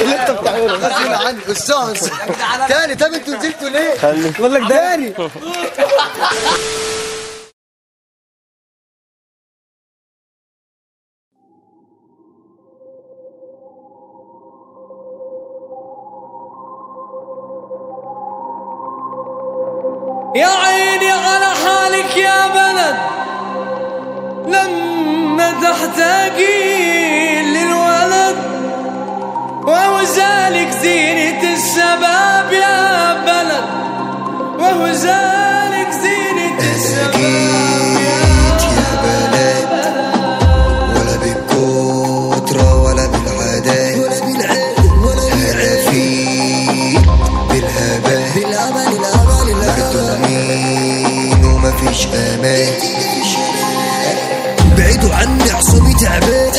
اللي انت بتعمله غصب عني. أستاذ تاني طب أنتوا نزلتوا ليه؟ خلي. بقول لك تاني. يا عيني على حالك يا بلد لما تحتاجين أمان بعيدوا عني عصابي تعبان.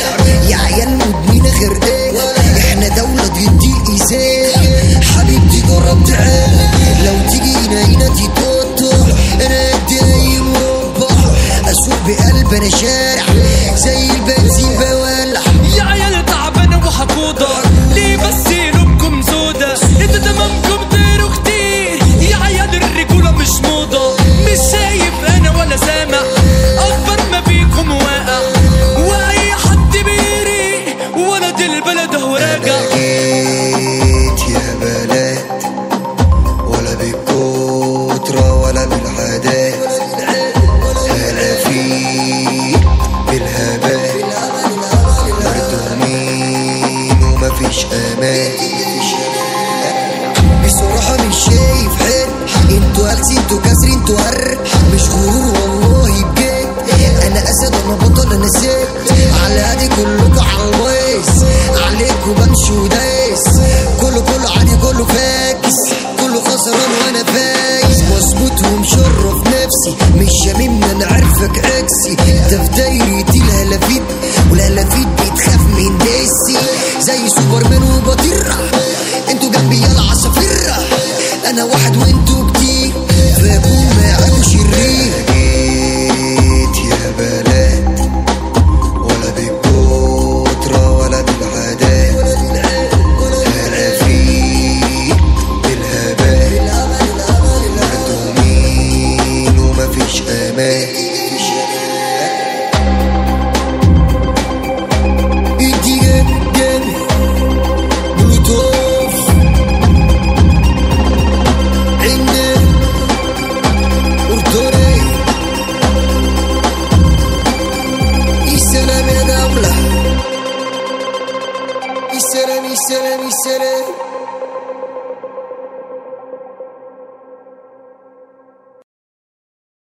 يا عيال مدمنة خرقان إحنا دولة ضد الإيذاء حبيبتي جرب تعال. لو تيجي هنا تتوتر أنا قد اي مربع أسوق بقلب أنا شارع. زي البنزين بولع. يا عيال تعبانة وحقودة. ليه بس ومفيش أمان بصراحة مش شايف حد أنتوا قلسي أنتوا كسر أنتوا هر مش غرور والله بجد. أنا أسد أنا بطل أنا ست على هادي كلكوا على الوايس عليكوا بمشي ودايس كله كله عادي كله فاكس. كله خسران وأنا فايز. مظبوط ومشرف نفسي. مش شاممني أنا عارفك عكسي. انت في زي سوبرمان وبطيرة. أنتوا جنبي يلا عصافيرة. أنا واحد وانتوا كتير. فاكون معاكوا شرير جيت يا بلد ولا بالكترة ولا بالعادات. هلا فيك بالهبات مردومين ومفيش أمان. sere mi